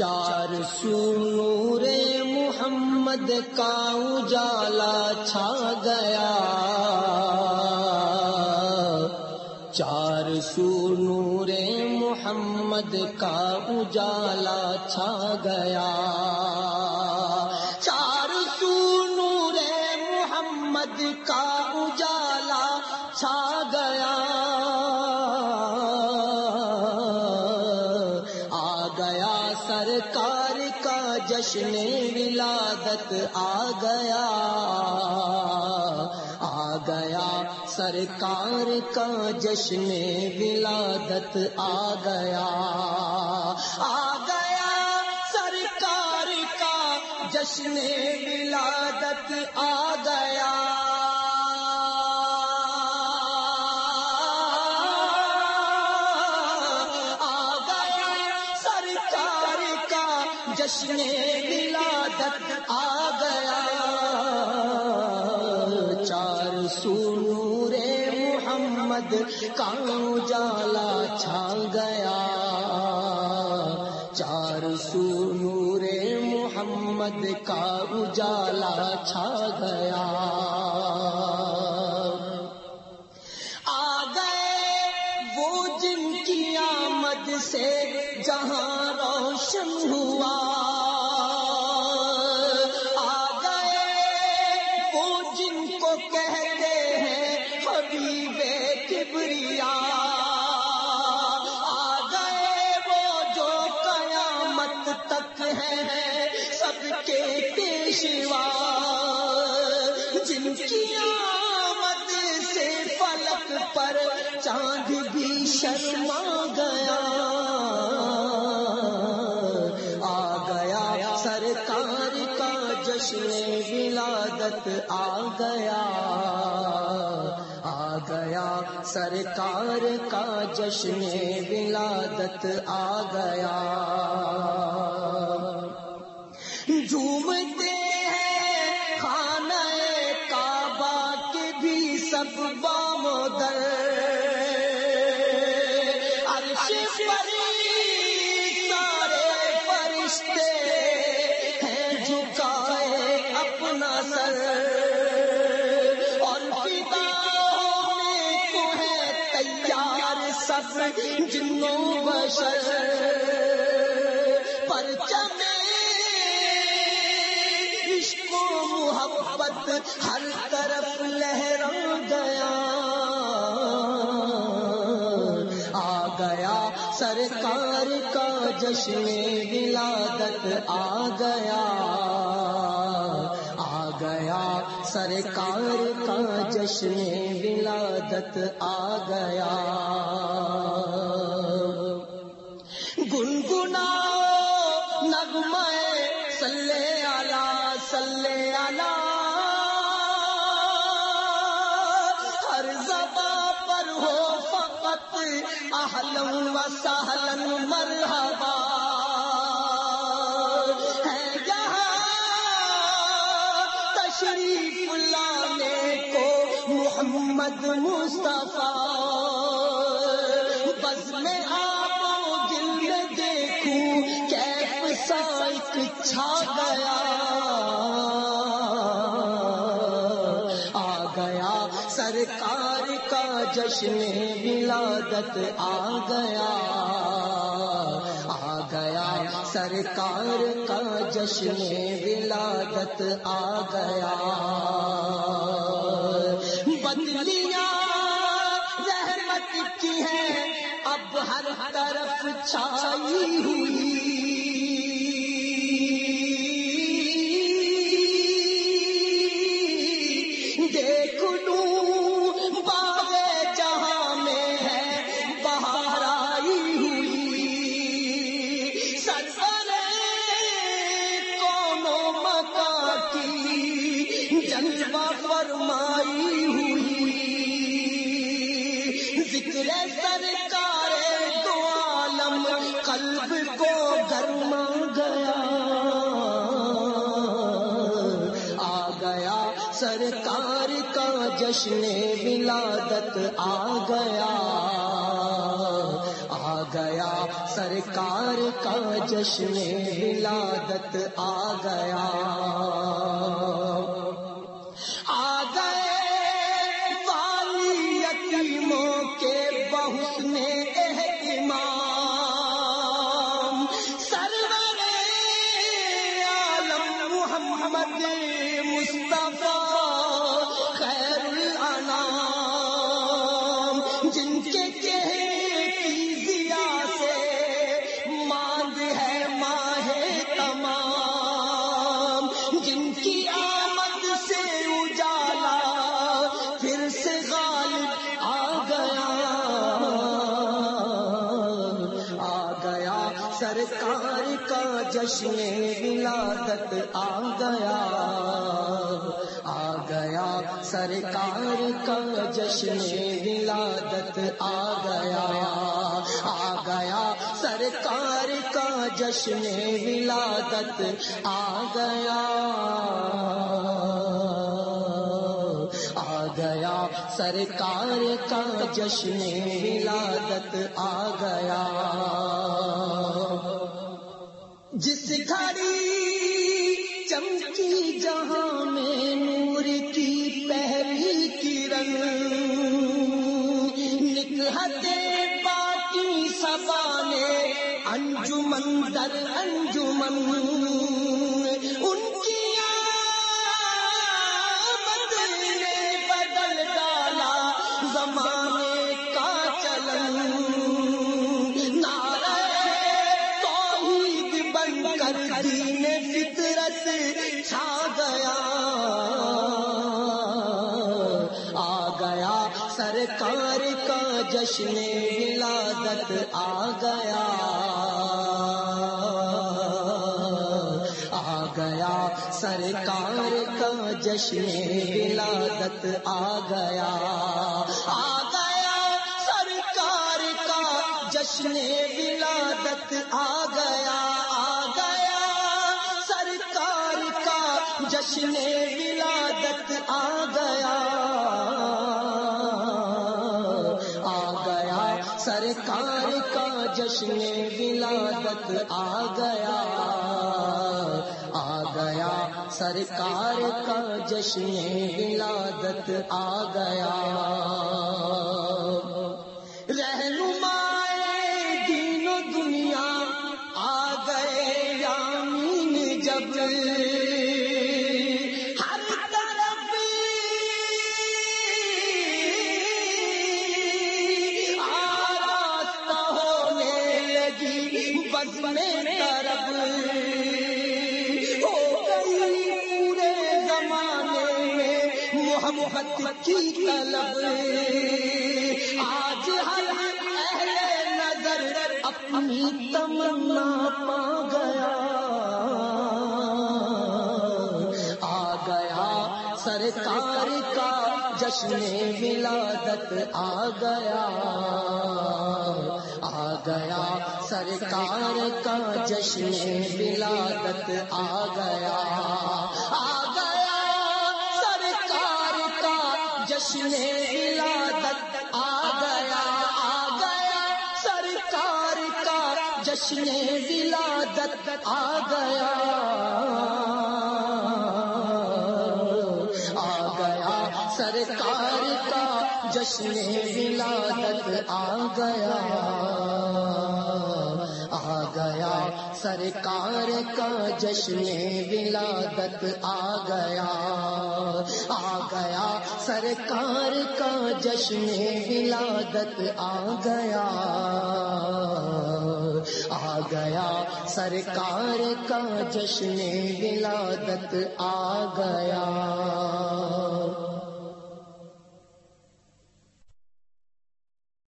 چار سو نور محمد کا اجالا چھا گیا۔ چار سو نور محمد کا اجالا چھا گیا۔ آ گیا آ گیا۔ سرکار کا جشن ولادت آ گیا آ گیا۔ سرکار کا جشن ولادت آ گیا۔ آ گیا۔ سرکار کا جشن ولادت آ چار محمد کا اجالا چھا گیا۔ چار سو نور محمد کا اجالا چھا گیا۔ آ گئے وہ جن کی آمد سے جہاں روشن ہوا۔ ہیں سب کے پیشوا، جن کی آمد سے فلک پر چاند بھی شرما گیا۔ آ گیا سرکار کا جشن ولادت، آ گیا۔ آ گیا سرکار کا جشن ولادت، آ گیا۔ جھومتے ہیں خانہ کعبہ کے بھی سب بامودر عرش پر سارے فرشتے ہیں جھکائے اپنا سر۔ اور فدا ہونے کو ہے تیار سب جنوں بشر۔ پرچم عشق و محبت ہر طرف لہرا گیا۔ آ گیا سرکار کا جشن ولادت، آ گیا۔ آ گیا سرکار کا جشن ولادت، آ گیا۔ گنگنا نغمہ صلی اللہ صلی اللہ ہر زباں پر ہو فقط اہلن و سہلن مرحبا۔ ہے یہاں تشریف لانے کو محمد مصطفیٰ۔ بس میں آپ دل دیکھوں کیف سائک چھا گیا۔ گیا۔ سرکار کا جشن ولادت آ گیا۔ آ گیا۔ سرکار کا جشن ولادت آ گیا۔ بدلیاں رحمت کی ہے۔ اب ہر طرف چھائی ہوئی۔ قلب کو گرما گیا۔ آ گیا سرکار کا جشن ولادت، آ گیا۔ آ گیا سرکار کا جشن ولادت، آ گیا۔ محمد مصطفیٰ خیر الانام سرکار کا جشن ولادت آ گیا آ گیا۔ سرکار کا جشن ولادت آ گیا آ گیا۔ سرکار کا جشن ولادت آ گیا آ گیا۔ سرکار کا جشن ولادت آ انجمن، در انجمن، ان کی آمد نے بدل ڈالا، زمانے کا چلن۔ نعرہ توحید بن کر دین فطرت چھا گیا۔ آ گیا سرکار کا جشن ولادت آ گیا۔ آ گیا۔ سرکار کا جشن ولادت آ گیا۔ آ گیا۔ سرکار کا جشن ولادت آ گیا۔ آ گیا۔ سرکار کا جشن ولادت آ گیا۔ سرکار کا جشن ولادت آ گیا آ گیا۔ سرکار کا جشن ولادت آ گیا۔ میں طرف ہو گئی پورے زمانے میں محبت کی طلب۔ آج ہر اہل نظر اپنی تمنا پا گیا۔ آ گیا سرکار کا جشن ولادت آ گیا۔ آ گیا۔ سرکار کا جشن ولادت آ گیا۔ آ گیا۔ سرکار کا جشن ولادت آ گیا۔ آ گیا۔ سرکار کا جشن ولادت آ گیا۔ آ گیا۔ سرکار کا جشن ولادت آ گیا آ گیا۔ سرکار کا جشن ولادت آ گیا آ گیا۔ سرکار کا جشن ولادت آ گیا آ گیا۔ سرکار کا جشن ولادت آ گیا۔